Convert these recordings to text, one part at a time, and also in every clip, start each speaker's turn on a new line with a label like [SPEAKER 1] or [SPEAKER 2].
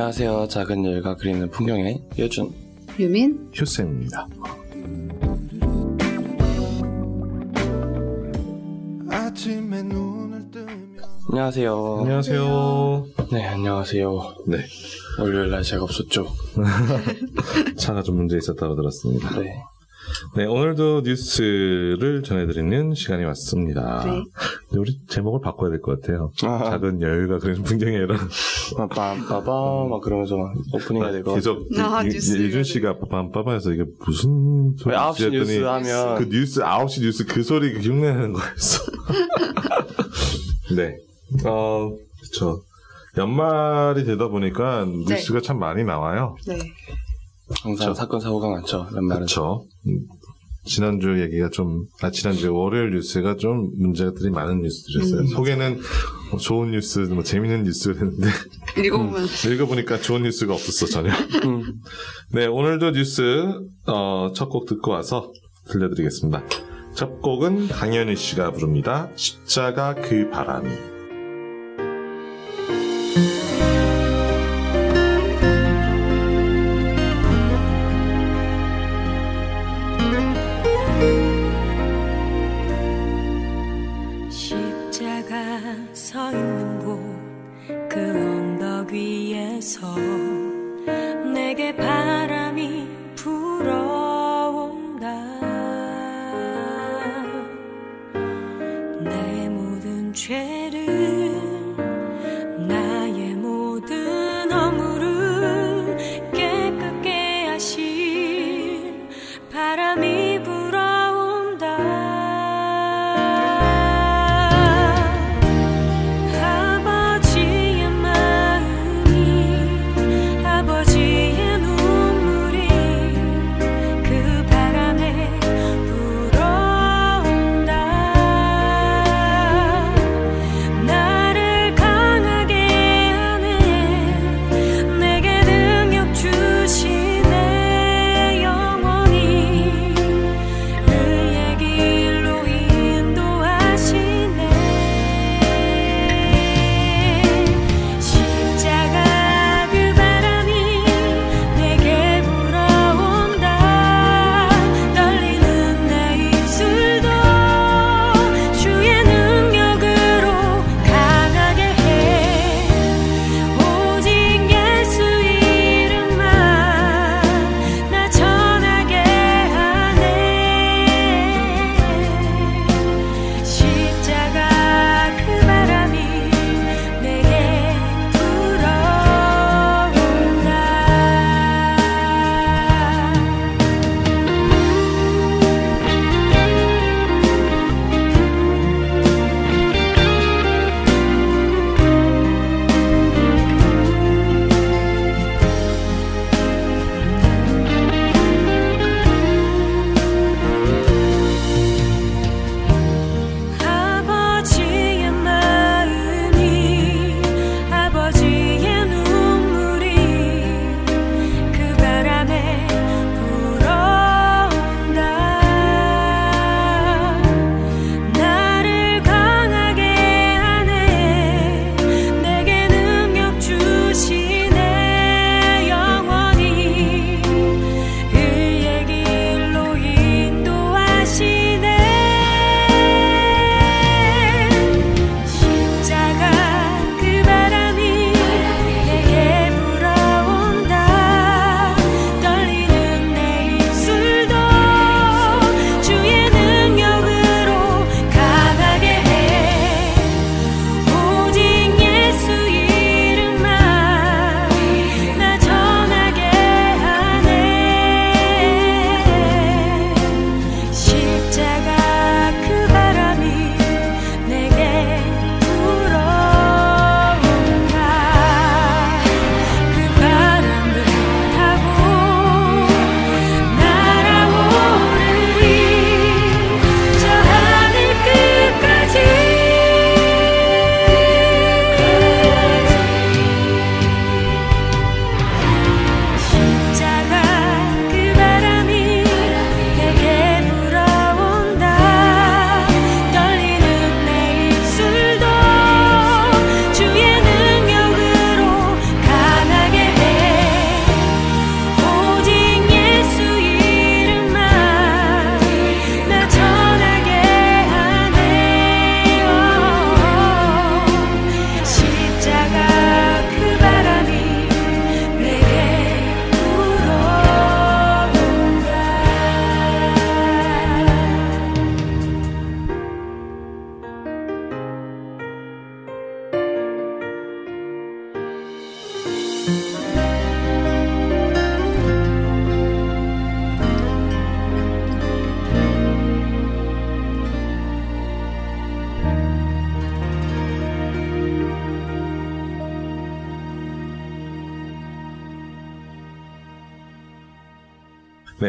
[SPEAKER 1] 안녕하세요. 작은 열과 그리는 풍경의 여준.
[SPEAKER 2] 유민
[SPEAKER 3] 휴쌤입니다.
[SPEAKER 4] 아침에 눈을 뜨면
[SPEAKER 1] 안녕하세요.
[SPEAKER 3] 안녕하세요.
[SPEAKER 1] 네, 안녕하세요.
[SPEAKER 3] 네.
[SPEAKER 1] 월요일 날 제가 없었죠.
[SPEAKER 3] 차가 좀 문제 있었다고 들었습니다.
[SPEAKER 1] 네.
[SPEAKER 3] 네, 오늘도 뉴스를 전해드리는 시간이 왔습니다.
[SPEAKER 2] 네.
[SPEAKER 3] 우리 제목을 바꿔야 될 것 같아요.
[SPEAKER 1] 아.
[SPEAKER 3] 작은 여유가 그런 풍경이 아니라
[SPEAKER 1] 빰빰빠밤 막 그러면서 막 오프닝 해야 되고.
[SPEAKER 3] 계속
[SPEAKER 2] 아,
[SPEAKER 3] 이-
[SPEAKER 2] 뉴스
[SPEAKER 3] 예준 씨가 빰빰빠밤해서 이게 무슨 소리
[SPEAKER 1] 왜 9시 뉴스 하면
[SPEAKER 3] 그 뉴스 9시 뉴스 그 소리 그 흉내내는 거였어. 네. 어, 그쵸. 연말이 되다 보니까
[SPEAKER 2] 네.
[SPEAKER 3] 뉴스가 참 많이 나와요.
[SPEAKER 2] 네.
[SPEAKER 1] 항상
[SPEAKER 3] 그쵸.
[SPEAKER 1] 사건 사고가 많죠. 연말은.
[SPEAKER 3] 그렇죠. 지난주 얘기가 좀, 아, 지난주 월요일 뉴스가 좀 문제들이 많은 뉴스들이었어요.
[SPEAKER 2] 음.
[SPEAKER 3] 소개는 뭐 좋은 뉴스, 뭐 재밌는 뉴스를 했는데,
[SPEAKER 2] 읽어보면
[SPEAKER 3] 읽어보니까 좋은 뉴스가 없었어, 전혀.
[SPEAKER 1] 음.
[SPEAKER 3] 네, 오늘도 뉴스, 어, 첫 곡 듣고 와서 들려드리겠습니다. 첫 곡은 강현희 씨가 부릅니다. 십자가 그 바람이.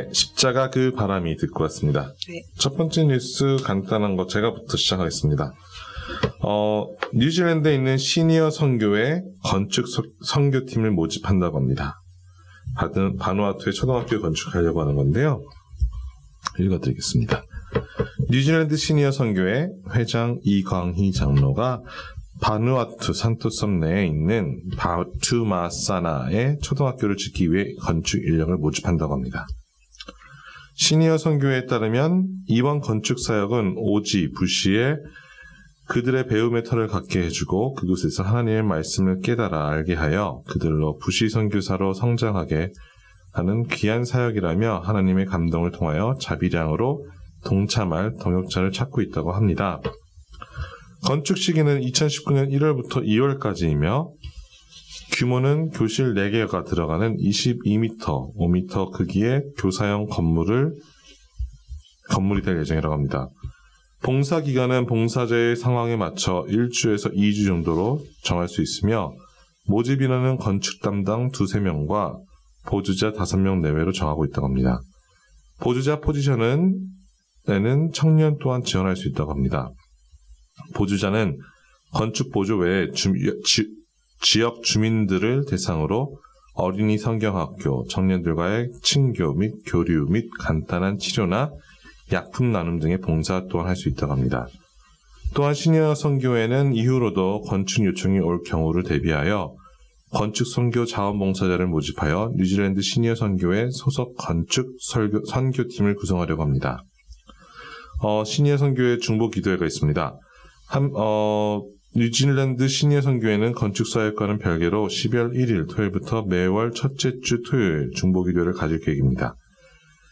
[SPEAKER 3] 네, 십자가 그 바람이 듣고 왔습니다.
[SPEAKER 2] 네.
[SPEAKER 3] 첫 번째 뉴스 간단한 거 제가부터 시작하겠습니다. 어, 뉴질랜드에 있는 시니어 선교회 건축 서- 선교팀을 모집한다고 합니다. 바드- 바누아투에 초등학교 건축하려고 하는 건데요. 읽어드리겠습니다. 뉴질랜드 시니어 선교회 회장 이광희 장로가 바누아투 산토섬 내에 있는 바투마사나의 초등학교를 짓기 위해 건축 인력을 모집한다고 합니다. 시니어 선교회에 따르면 이번 건축 사역은 오지 부시에 그들의 배움의 터를 갖게 해주고 그곳에서 하나님의 말씀을 깨달아 알게 하여 그들로 부시 선교사로 성장하게 하는 귀한 사역이라며 하나님의 감동을 통하여 자비량으로 동참할 동역자를 찾고 있다고 합니다. 건축 시기는 2019년 1월부터 2월까지이며 규모는 교실 4개가 들어가는 22m, 5m 크기의 교사용 건물을 건물이 될 예정이라고 합니다. 봉사 기간은 봉사자의 상황에 맞춰 1주에서 2주 정도로 정할 수 있으며 모집 인원은 건축 담당 2, 3명과 보주자 5명 내외로 정하고 있다고 합니다. 보주자 포지션은 에는 청년 또한 지원할 수 있다고 합니다. 보주자는 건축 보조 외에 주, 지, 지역 주민들을 대상으로 어린이 성경학교, 청년들과의 친교 및 교류 및 간단한 치료나 약품 나눔 등의 봉사 또한 할 수 있다고 합니다. 또한 시니어 선교회는 이후로도 건축 요청이 올 경우를 대비하여 건축 선교 자원봉사자를 모집하여 뉴질랜드 시니어 선교회 소속 건축 설교, 선교팀을 구성하려고 합니다. 어, 시니어 선교회 중보 기도회가 있습니다. 한, 어, 뉴질랜드 시니어 선교회는 건축 사역과는 별개로 12월 1일 토요일부터 매월 첫째 주 토요일 중보 기도회를 가질 계획입니다.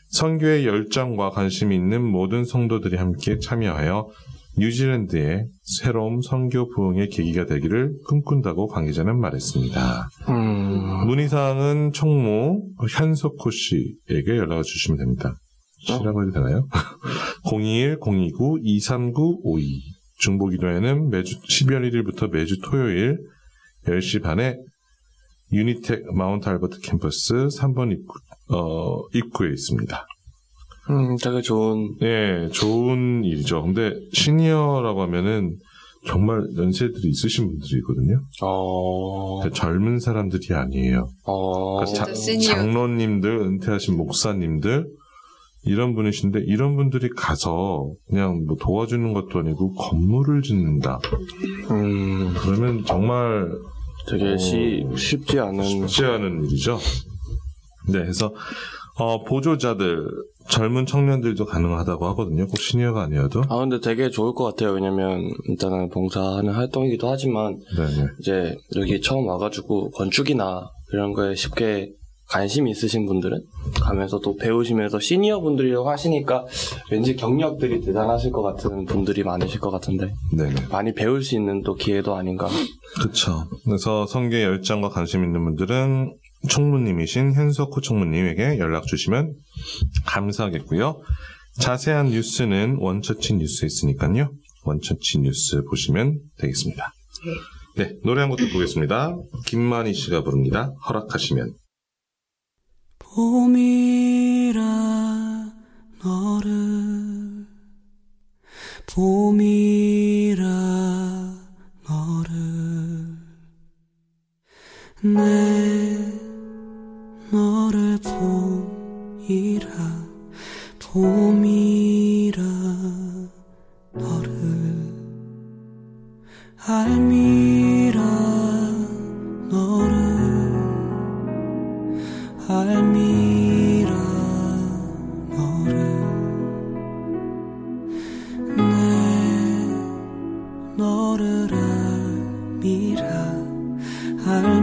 [SPEAKER 3] 선교의 열정과 관심이 있는 모든 성도들이 함께 참여하여 뉴질랜드의 새로운 선교 부흥의 계기가 되기를 꿈꾼다고 관계자는 말했습니다.
[SPEAKER 1] 음,
[SPEAKER 3] 문의사항은 총무 현석호 씨에게 연락을 주시면 됩니다. 씨라고 해도 되나요? 021-029-23952 중보 기도회는 매주 12월 1일부터 매주 토요일 10시 반에 유니텍 마운트 알버트 캠퍼스 3번 입구, 어, 입구에 있습니다.
[SPEAKER 1] 음, 되게 좋은,
[SPEAKER 3] 예, 좋은 일이죠. 근데 시니어라고 하면은 정말 연세들이 있으신 분들이거든요.
[SPEAKER 1] 어,
[SPEAKER 3] 근데 젊은 사람들이 아니에요.
[SPEAKER 1] 어,
[SPEAKER 3] 그러니까. 장로님들, 은퇴하신 목사님들 이런 분이신데 이런 분들이 가서 그냥 뭐 도와주는 것도 아니고 건물을 짓는다.
[SPEAKER 1] 음,
[SPEAKER 3] 그러면 정말
[SPEAKER 1] 되게
[SPEAKER 3] 어,
[SPEAKER 1] 시, 쉽지 않은,
[SPEAKER 3] 쉽지 않은 일이죠. 네, 그래서 어, 보조자들 젊은 청년들도 가능하다고 하거든요. 꼭 시니어가 아니어도.
[SPEAKER 1] 아, 근데 되게 좋을 것 같아요. 왜냐면, 일단은 봉사하는 활동이기도 하지만,
[SPEAKER 3] 네, 네.
[SPEAKER 1] 이제 여기 처음 와가지고 건축이나 이런 거에 쉽게 관심 있으신 분들은 가면서 또 배우시면서 시니어 분들이라고 하시니까 왠지 경력들이 대단하실 것 같은 분들이 많으실 것 같은데
[SPEAKER 3] 네, 네.
[SPEAKER 1] 많이 배울 수 있는 또 기회도 아닌가.
[SPEAKER 3] 그렇죠. 그래서 성교에 열정과 관심 있는 분들은 총무님이신 현석호 총무님에게 연락 주시면 감사하겠고요. 자세한 뉴스는 원처치 뉴스에 있으니까요. 원처치 뉴스 보시면 되겠습니다. 네, 노래 한 곡 듣고 오겠습니다. 김만희 씨가 부릅니다. 허락하시면.
[SPEAKER 5] 봄이라 너를 봄이라 너를 내 너를 봄이라 봄이라 너를 알미라 알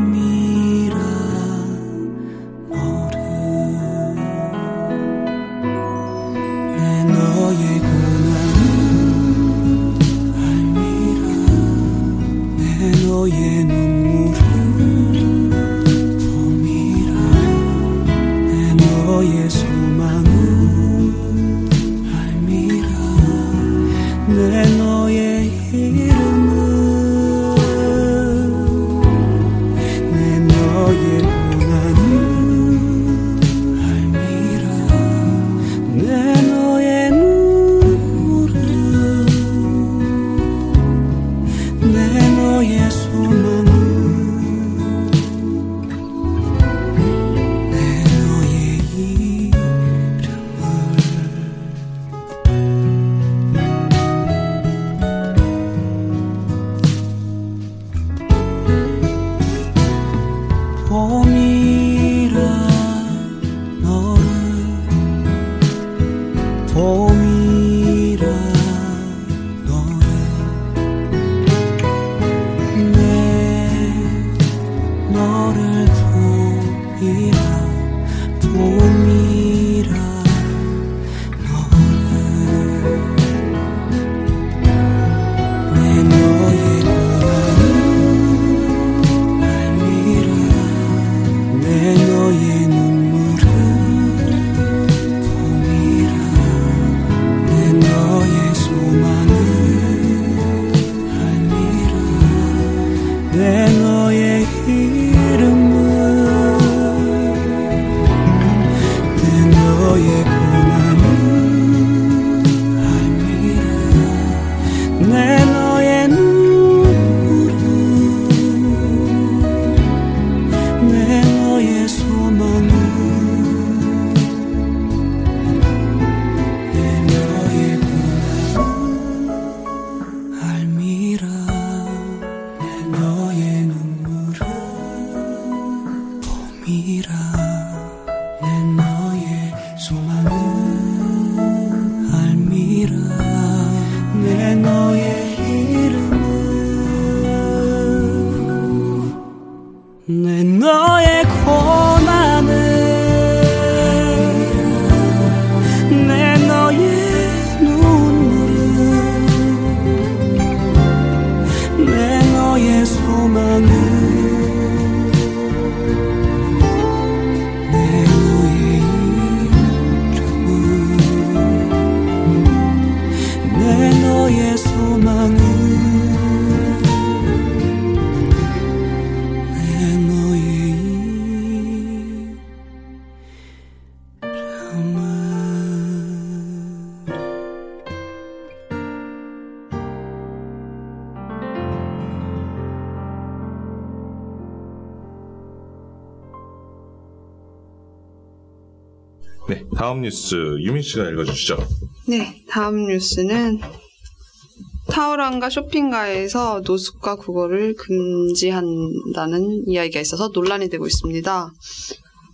[SPEAKER 3] 다음 뉴스 유민 씨가 읽어주시죠.
[SPEAKER 2] 네, 다음 뉴스는 타오랑가 쇼핑가에서 노숙과 구걸을 금지한다는 이야기가 있어서 논란이 되고 있습니다.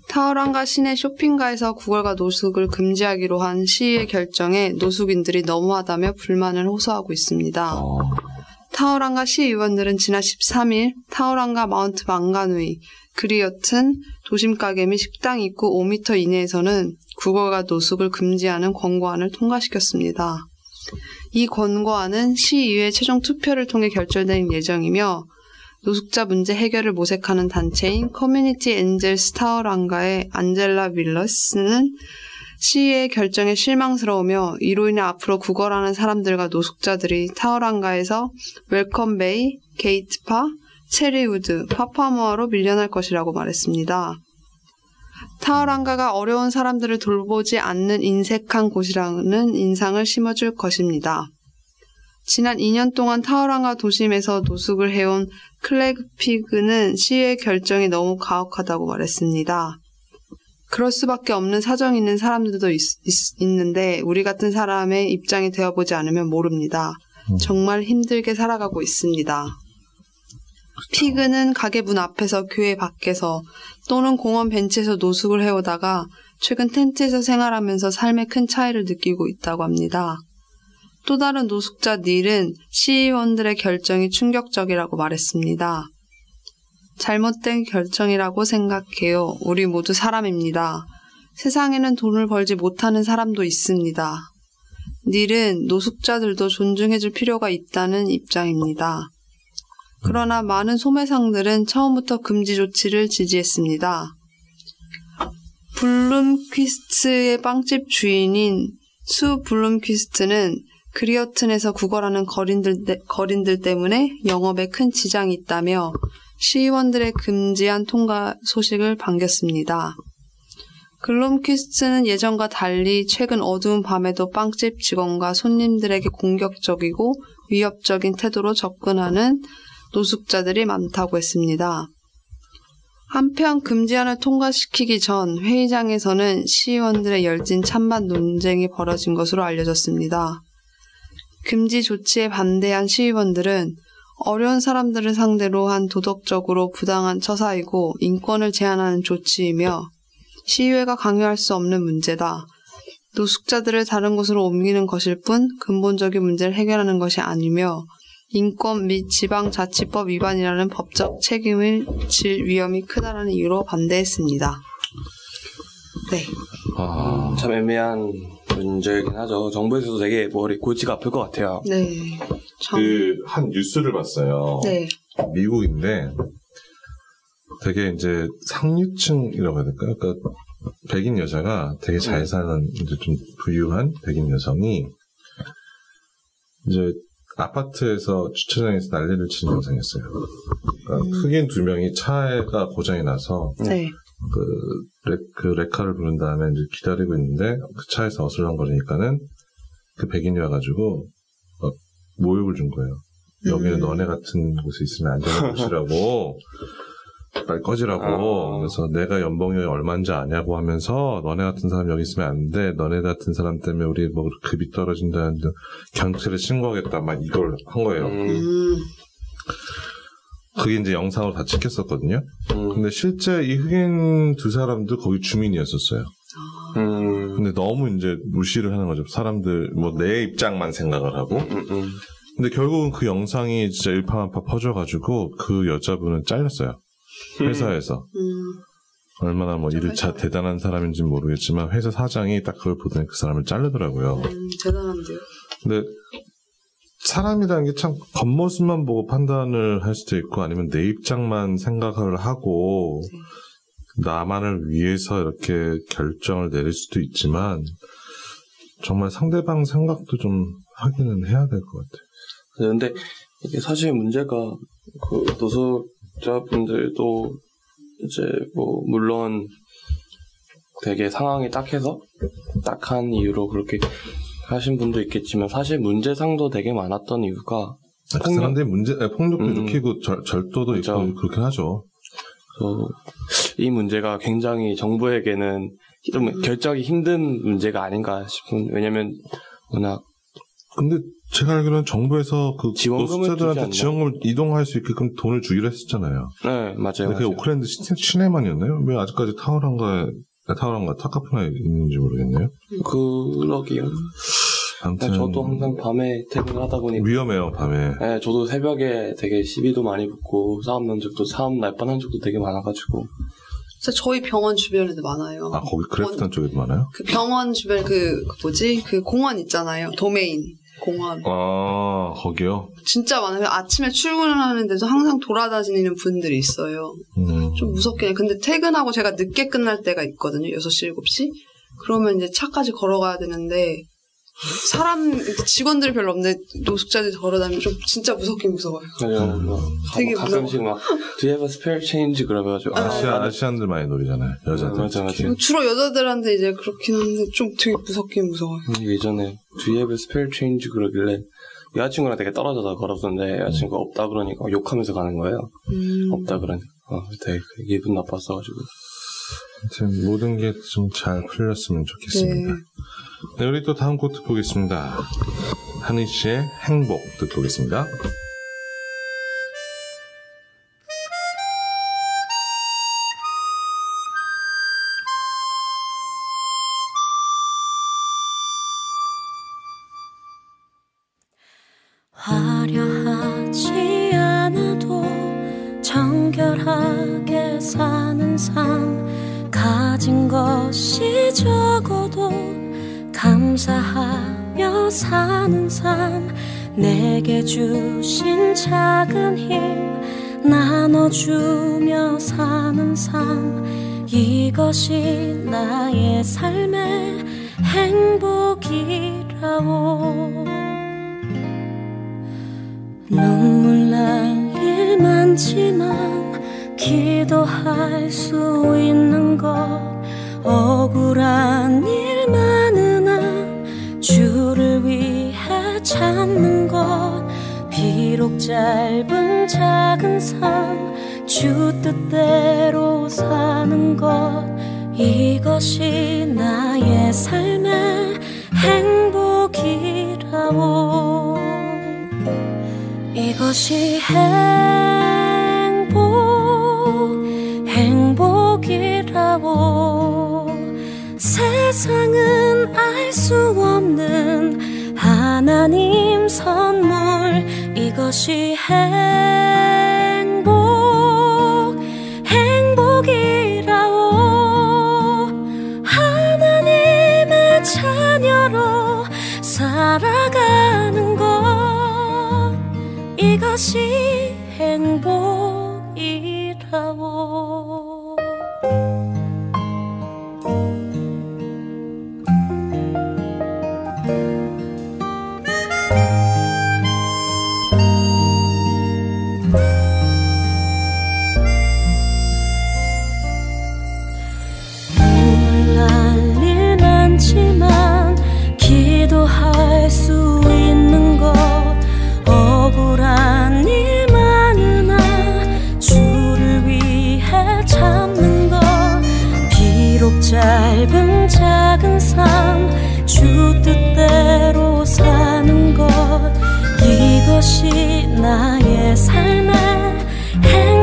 [SPEAKER 2] 타오랑가 시내 쇼핑가에서 구걸과 노숙을 금지하기로 한 시의 결정에 노숙인들이 너무하다며 불만을 호소하고 있습니다.
[SPEAKER 3] 어,
[SPEAKER 2] 타오랑가 시의원들은 지난 13일 타오랑가 마운트 망가누이, 그리어튼 도심 가게 및 식당 입구 5m 이내에서는 구걸과 노숙을 금지하는 권고안을 통과시켰습니다. 이 권고안은 시의회 최종 투표를 통해 결정될 예정이며 노숙자 문제 해결을 모색하는 단체인 Community Angels 타오랑가의 안젤라 윌러스는 시의 결정에 실망스러우며 이로 인해 앞으로 구걸하는 사람들과 노숙자들이 타오랑가에서 웰컴베이, 게이트파, 체리우드, 파파모아로 밀려날 것이라고 말했습니다. 타오랑가가 어려운 사람들을 돌보지 않는 인색한 곳이라는 인상을 심어줄 것입니다. 지난 2년 동안 타오랑가 도심에서 노숙을 해온 클레그 피그는 시의 결정이 너무 가혹하다고 말했습니다. 그럴 수밖에 없는 사정이 있는 사람들도 있, 는데 우리 같은 사람의 입장이 되어보지 않으면 모릅니다. 정말 힘들게 살아가고 있습니다. 피그는 가게 문 앞에서 교회 밖에서 또는 공원 벤치에서 노숙을 해오다가 최근 텐트에서 생활하면서 삶의 큰 차이를 느끼고 있다고 합니다. 또 다른 노숙자 닐은 시의원들의 결정이 충격적이라고 말했습니다. 잘못된 결정이라고 생각해요. 우리 모두 사람입니다. 세상에는 돈을 벌지 못하는 사람도 있습니다. 닐은 노숙자들도 존중해줄 필요가 있다는 입장입니다. 그러나 많은 소매상들은 처음부터 금지 조치를 지지했습니다. 블룸퀴스트의 빵집 주인인 수 블룸퀴스트는 그리어튼에서 구걸하는 거린들, 때- 거린들 때문에 영업에 큰 지장이 있다며 시의원들의 금지한 통과 소식을 반겼습니다. 글롬퀴스트는 예전과 달리 최근 어두운 밤에도 빵집 직원과 손님들에게 공격적이고 위협적인 태도로 접근하는 노숙자들이 많다고 했습니다. 한편 금지안을 통과시키기 전 회의장에서는 시의원들의 열띤 찬반 논쟁이 벌어진 것으로 알려졌습니다. 금지 조치에 반대한 시의원들은 어려운 사람들을 상대로 한 도덕적으로 부당한 처사이고 인권을 제한하는 조치이며 시의회가 강요할 수 없는 문제다. 노숙자들을 다른 곳으로 옮기는 것일 뿐 근본적인 문제를 해결하는 것이 아니며 인권 및 지방자치법 위반이라는 법적 책임을 질 위험이 크다는 이유로 반대했습니다. 네.
[SPEAKER 3] 아,
[SPEAKER 1] 참 애매한 문제이긴 하죠. 정부에서도 되게 머리 골치가 아플 것 같아요.
[SPEAKER 2] 네. 참.
[SPEAKER 3] 그 한 뉴스를 봤어요.
[SPEAKER 2] 네.
[SPEAKER 3] 미국인데 되게 이제 상류층이라고 해야 될까요? 그러니까 백인 여자가 되게 잘 사는 이제 좀 부유한 백인 여성이 이제 아파트에서 주차장에서 난리를 치는 영상이었어요. 그러니까 흑인 두 명이 차가 고장이 나서
[SPEAKER 2] 네.
[SPEAKER 3] 그, 레, 그 레카를 부른 다음에 이제 기다리고 있는데 그 차에서 어슬렁거리니까는 그 백인이 와가지고 막 모욕을 준 거예요. 여기는
[SPEAKER 2] 음.
[SPEAKER 3] 너네 같은 곳에 있으면 안 되는 곳이라고 빨리 꺼지라고
[SPEAKER 1] 아.
[SPEAKER 3] 그래서 내가 연봉이 얼마인지 아냐고 하면서 너네 같은 사람 여기 있으면 안 돼 너네 같은 사람 때문에 우리 뭐 급이 떨어진다는데 경찰에 신고하겠다 막 이걸 한 거예요.
[SPEAKER 1] 음,
[SPEAKER 2] 음.
[SPEAKER 3] 그게 이제 영상으로 다 찍혔었거든요.
[SPEAKER 1] 음,
[SPEAKER 3] 근데 실제 이 흑인 두 사람도 거기 주민이었었어요.
[SPEAKER 1] 음,
[SPEAKER 3] 근데 너무 이제 무시를 하는 거죠. 사람들 뭐 내 입장만 생각을 하고.
[SPEAKER 1] 음, 음.
[SPEAKER 3] 근데 결국은 그 영상이 진짜 일파만파 퍼져가지고 그 여자분은 잘렸어요. 회사에서.
[SPEAKER 2] 음,
[SPEAKER 3] 얼마나 뭐 일을 자, 대단한 사람인지 는 모르겠지만 회사 사장이 딱 그걸 보더니 그 사람을 자르더라고요.
[SPEAKER 2] 음, 대단한데요.
[SPEAKER 3] 근데 사람이라는 게 참 겉모습만 보고 판단을 할 수도 있고 아니면 내 입장만 생각을 하고 나만을 위해서 이렇게 결정을 내릴 수도 있지만 정말 상대방 생각도 좀 확인은 해야 될 것 같아요.
[SPEAKER 1] 근데 이게 사실 문제가 그 노숙 자분들도 이제 뭐 물론 되게 상황이 딱해서 딱한 이유로 그렇게 하신 분도 있겠지만 사실 문제상도 되게 많았던 이유가
[SPEAKER 3] 그
[SPEAKER 1] 폭력-
[SPEAKER 3] 사람들이 문제 아니, 폭력도
[SPEAKER 1] 음.
[SPEAKER 3] 일으키고 절, 절도도
[SPEAKER 1] 그렇죠.
[SPEAKER 3] 있고 그렇게 하죠.
[SPEAKER 1] 어, 이 문제가 굉장히 정부에게는 좀 결정이 힘든 문제가 아닌가 싶은 왜냐면 워낙
[SPEAKER 3] 근데 제가 알기로는 정부에서 그 노숙자들한테
[SPEAKER 1] 않나?
[SPEAKER 3] 지원금을 이동할 수 있게끔 돈을 주기로 했었잖아요.
[SPEAKER 1] 네 맞아요,
[SPEAKER 3] 근데 그게
[SPEAKER 1] 맞아요.
[SPEAKER 3] 오클랜드 시, 시내만이었나요? 왜 아직까지 타워랑가에 타워랑가 타카푸나에 있는지 모르겠네요.
[SPEAKER 1] 그러기요
[SPEAKER 3] 아무튼
[SPEAKER 1] 네, 저도 항상 밤에 퇴근을 하다 보니
[SPEAKER 3] 위험해요 밤에.
[SPEAKER 1] 네, 저도 새벽에 되게 시비도 많이 붙고 싸움 난 적도 싸움 날 뻔한 적도 되게 많아가지고
[SPEAKER 2] 진짜 저희 병원 주변에도 많아요.
[SPEAKER 3] 아 거기 크래프턴 쪽에도 많아요?
[SPEAKER 2] 그 병원 주변 그, 그 뭐지? 그 공원 있잖아요. 도메인 공원.
[SPEAKER 3] 아 거기요.
[SPEAKER 2] 진짜 많아요. 아침에 출근하는데도 항상 돌아다니는 분들이 있어요.
[SPEAKER 3] 음.
[SPEAKER 2] 좀 무섭긴 해. 근데 퇴근하고 제가 늦게 끝날 때가 있거든요. 6시, 7시. 그러면 이제 차까지 걸어가야 되는데 사람 직원들이 별로 없는데 노숙자들이 걸어다니면 좀 진짜 무섭긴 무서워요.
[SPEAKER 1] 맞아요. 막
[SPEAKER 2] 되게
[SPEAKER 1] 가끔씩 막 Do you have a spare change? 그러가지고 아,
[SPEAKER 3] 아시아 아시안들 많이 놀이잖아요. 여자들
[SPEAKER 1] 맞아, 맞아.
[SPEAKER 3] 특히.
[SPEAKER 2] 주로 여자들한테 이제 그렇긴 한데 좀 되게 무섭긴 무서워요.
[SPEAKER 1] 예전에 Do you have a spare change? 그러길래 여자친구랑 되게 떨어져서 걸었었는데 여자친구 가 없다 그러니까 욕하면서 가는 거예요.
[SPEAKER 2] 음.
[SPEAKER 1] 없다 그러니까 어, 되게 기분 나빴어가지고
[SPEAKER 3] 아무튼 모든 게 좀 잘 풀렸으면 좋겠습니다.
[SPEAKER 2] 네.
[SPEAKER 3] 네, 우리 또 다음 곡 듣고 오겠습니다. 한희 씨의 행복 듣고 오겠습니다.
[SPEAKER 6] 내게 주신 작은 힘 나눠주며 사는 삶 이것이 나의 삶의 행복이라고. 눈물 날 일 많지만 기도할 수 있는 것 억울한 일 많으나 주를 위해 참는 것 비록 짧은 작은 삶 주 뜻대로 사는 것 이것이 나의 삶의 행복이라고. 이것이 행복, 행복이라고. 세상은 알 수 없는 하나님 선물 이것이 행복, 행복이라고 하나님의 자녀로 살아가는 것 이것이 행복이라고 것 이것이 나의 삶의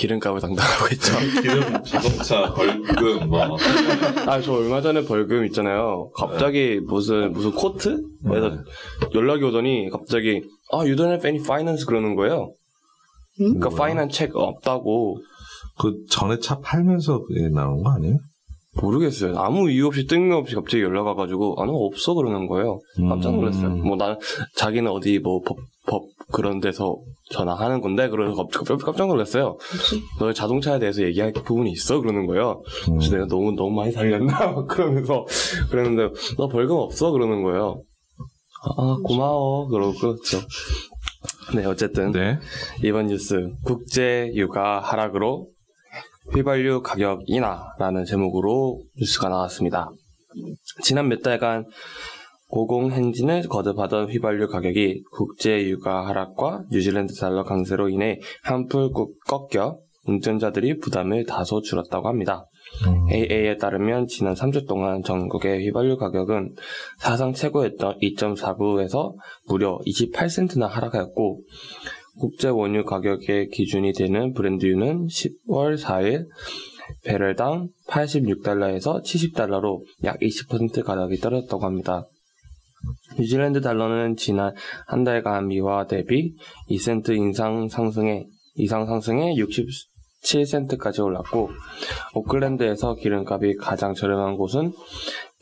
[SPEAKER 1] 기름값을 담당하고 있죠.
[SPEAKER 3] 기름, 자동차, 벌금, 뭐.
[SPEAKER 1] 아, 저 얼마 전에 벌금 있잖아요. 갑자기 무슨 무슨 코트? 그래서
[SPEAKER 3] 네.
[SPEAKER 1] 연락이 오더니 갑자기 아, you don't have any finance 그러는 거예요. 그러니까 파이낸스 책 없다고
[SPEAKER 3] 그 전에 차 팔면서 나온 거 아니에요?
[SPEAKER 1] 모르겠어요. 아무 이유 없이 뜬금없이 갑자기 연락 와가지고 아는 없어 그러는 거예요. 깜짝 놀랐어요.
[SPEAKER 3] 음.
[SPEAKER 1] 뭐난 자기는 어디 뭐법 법 그런 데서 전화하는 건데 그래서 갑자기 깜- 깜짝 놀랐어요. 너 자동차에 대해서 얘기할 부분이 있어 그러는 거예요.
[SPEAKER 3] 음.
[SPEAKER 1] 그래서 내가 너무 너무 많이 살렸나 막 그러면서 그랬는데 너 벌금 없어 그러는 거예요. 아 고마워 그러고 그렇죠. 네 어쨌든
[SPEAKER 3] 네.
[SPEAKER 1] 이번 뉴스 국제 육아 하락으로 휘발유 가격 인하라는 제목으로 뉴스가 나왔습니다. 지난 몇 달간 고공 행진을 거듭하던 휘발유 가격이 국제 유가 하락과 뉴질랜드 달러 강세로 인해 한풀 꺾- 꺾여 운전자들이 부담을 다소 줄었다고 합니다. AA에 따르면 지난 3주 동안 전국의 휘발유 가격은 사상 최고였던 2.49에서 무려 28센트나 하락하였고 국제 원유 가격의 기준이 되는 브랜드유는 10월 4일 배럴당 86달러에서 70달러로 약 20% 가격이 떨어졌다고 합니다. 뉴질랜드 달러는 지난 한 달간 미화 대비 2센트 인상 상승에 이상 상승에 67센트까지 올랐고 오클랜드에서 기름값이 가장 저렴한 곳은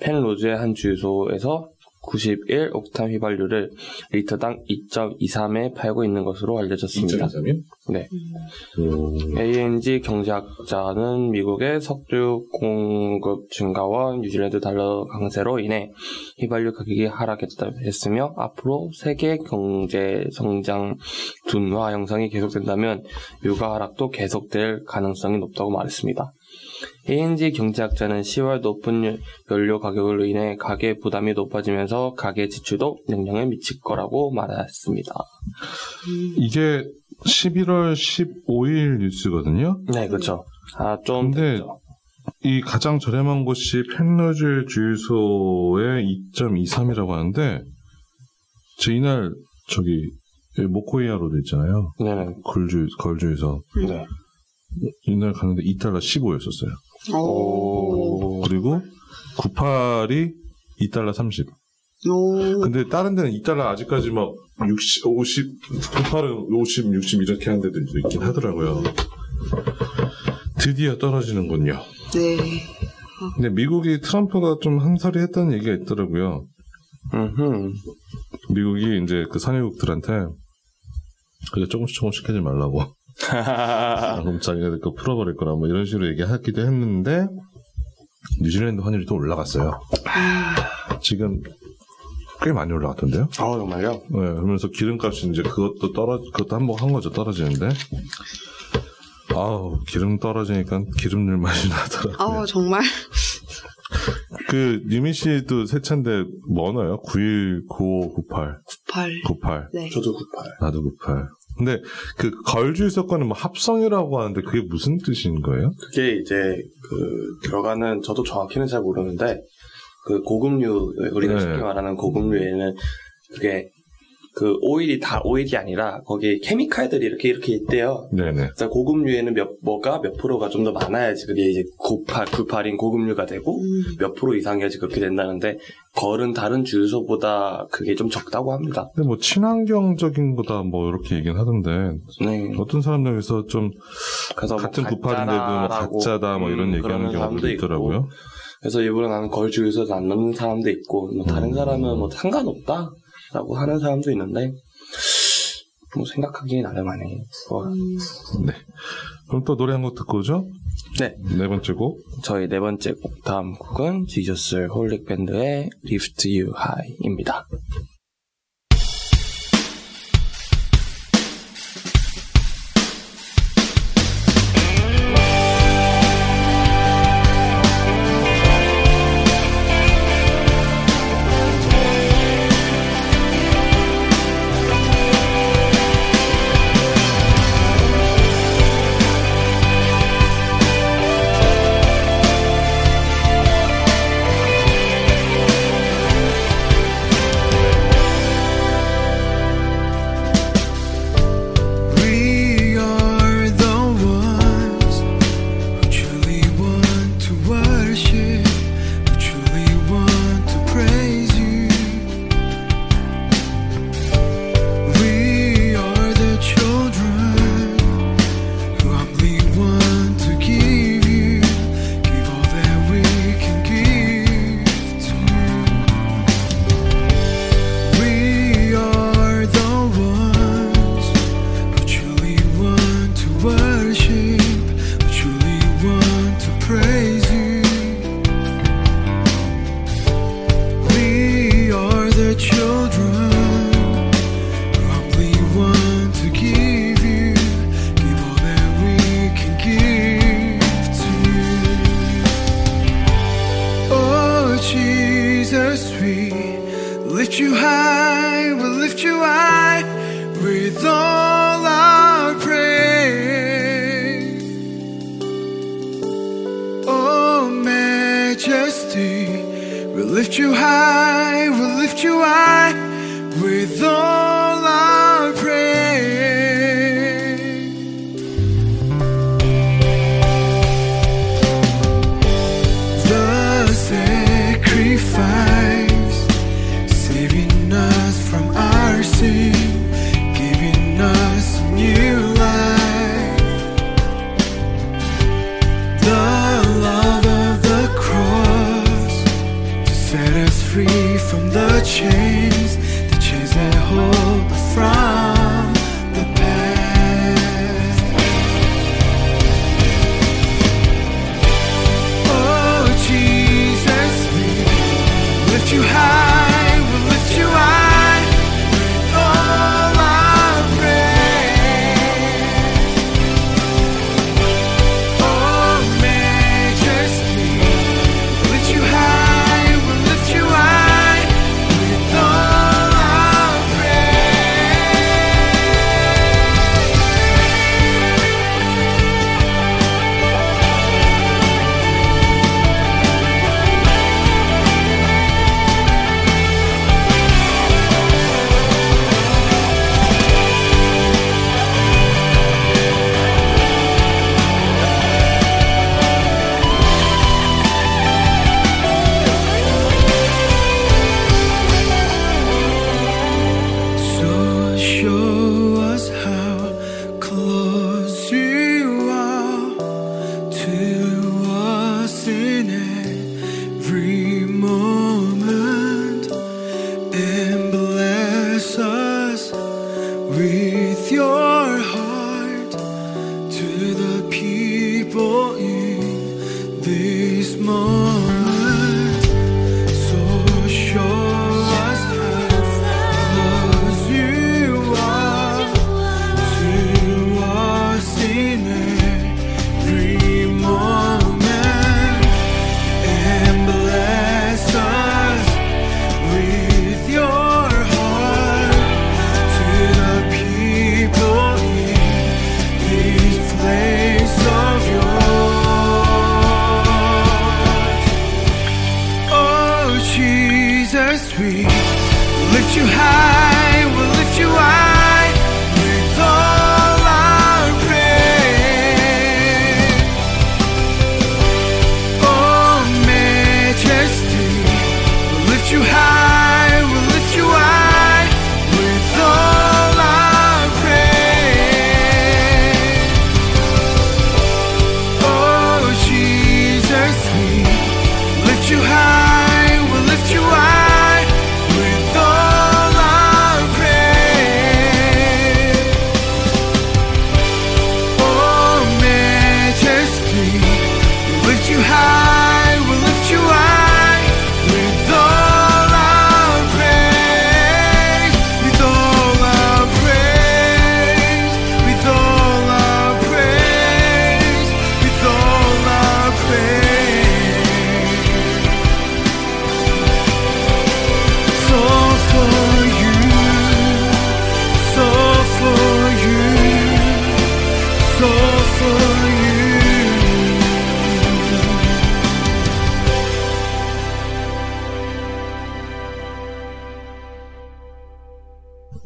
[SPEAKER 1] 펜로즈의 한 주유소에서 91 옥탄 휘발유를 리터당 2.23에 팔고 있는 것으로 알려졌습니다.
[SPEAKER 3] 2.23이요?
[SPEAKER 1] 네.
[SPEAKER 3] 음.
[SPEAKER 1] ANG 경제학자는 미국의 석유 공급 증가와 뉴질랜드 달러 강세로 인해 휘발유 가격이 하락했으며 앞으로 세계 경제 성장 둔화 형상이 계속된다면 유가 하락도 계속될 가능성이 높다고 말했습니다. ANG 경제학자는 10월 높은 유- 연료 가격으로 인해 가계 부담이 높아지면서 가계 지출도 영향을 미칠 거라고 말했습니다.
[SPEAKER 3] 이게 11월 15일 뉴스거든요.
[SPEAKER 1] 네, 그렇죠. 아, 좀
[SPEAKER 3] 근데
[SPEAKER 1] 됐죠.
[SPEAKER 3] 이 가장 저렴한 곳이 펜러즈 주유소의 2.23이라고 하는데 저 이날 저기 모코이아로도 있잖아요.
[SPEAKER 1] 네네.
[SPEAKER 3] 걸주 걸주에서
[SPEAKER 1] 네.
[SPEAKER 3] 이날 갔는데 2달러 15였었어요.
[SPEAKER 2] 오.
[SPEAKER 3] 그리고 98이 2달러 30.
[SPEAKER 2] 오.
[SPEAKER 3] 근데 다른 데는 2달러 아직까지 막 60, 50, 98은 50, 60 이렇게 하는 데도 있긴 하더라고요. 드디어 떨어지는군요.
[SPEAKER 2] 네.
[SPEAKER 3] 근데 미국이 트럼프가 좀 한살이 했다는 얘기가 있더라고요.
[SPEAKER 1] 음흠.
[SPEAKER 3] 미국이 이제 그 산유국들한테 그래 조금씩 조금씩 하지 말라고. 아, 그럼 자기네들 거 풀어버릴 거라 뭐 이런 식으로 얘기하기도 했는데 뉴질랜드 환율이 또 올라갔어요. 지금 꽤 많이 올라갔던데요?
[SPEAKER 1] 아 정말요?
[SPEAKER 3] 네, 그러면서 기름값이 이제 그것도 떨어 그것도 한번 한 거죠 떨어지는데. 아우 기름 떨어지니까 기름 넣을 맛이 나더라고요.
[SPEAKER 2] 아 정말.
[SPEAKER 3] 그 유미 씨도 새 차인데 뭐 넣어요? 91 9598
[SPEAKER 2] 8.
[SPEAKER 3] 98
[SPEAKER 2] 네.
[SPEAKER 1] 저도 98.
[SPEAKER 3] 나도 98. 근데 그 걸주유소 거는 뭐 합성이라고 하는데 그게 무슨 뜻인 거예요?
[SPEAKER 1] 그게 이제 그 들어가는 저도 정확히는 잘 모르는데 그 고급류 우리가
[SPEAKER 3] 네.
[SPEAKER 1] 쉽게 말하는 고급류에는 그게 그 오일이 다 오일이 아니라 거기 케미칼들이 이렇게 이렇게 있대요.
[SPEAKER 3] 네네.
[SPEAKER 1] 그래서 고급류에는 몇 뭐가 몇 프로가 좀 더 많아야지 그게 이제 98, 98인 고급류가 되고
[SPEAKER 2] 음.
[SPEAKER 1] 몇 프로 이상이어야지 그렇게 된다는데 걸은 다른 주유소보다 그게 좀 적다고 합니다.
[SPEAKER 3] 근데 뭐 친환경적인 거다 뭐 이렇게 얘기는 하던데
[SPEAKER 1] 네.
[SPEAKER 3] 어떤 사람들에서 좀
[SPEAKER 1] 그래서 뭐
[SPEAKER 3] 같은 98인데도 뭐
[SPEAKER 1] 가짜라고,
[SPEAKER 3] 가짜다 뭐 이런
[SPEAKER 1] 음, 얘기하는
[SPEAKER 3] 경우도
[SPEAKER 1] 사람도 있고.
[SPEAKER 3] 있더라고요.
[SPEAKER 1] 그래서 일부러 나는 걸 주유소에서 안 넣는 사람도 있고, 뭐 다른
[SPEAKER 3] 음.
[SPEAKER 1] 사람은 뭐 상관없다 라고 하는 사람도 있는데, 뭐 생각하기에 나름하네. 뭐
[SPEAKER 2] 음.
[SPEAKER 3] 그럼 또 노래 한 곡 듣고 오죠?
[SPEAKER 1] 네.
[SPEAKER 3] 네 번째 곡.
[SPEAKER 1] 저희 네 번째 곡, 다음 곡은 지저스 홀릭 밴드의 Lift You High입니다.
[SPEAKER 7] Lift
[SPEAKER 4] you high, we'll lift you high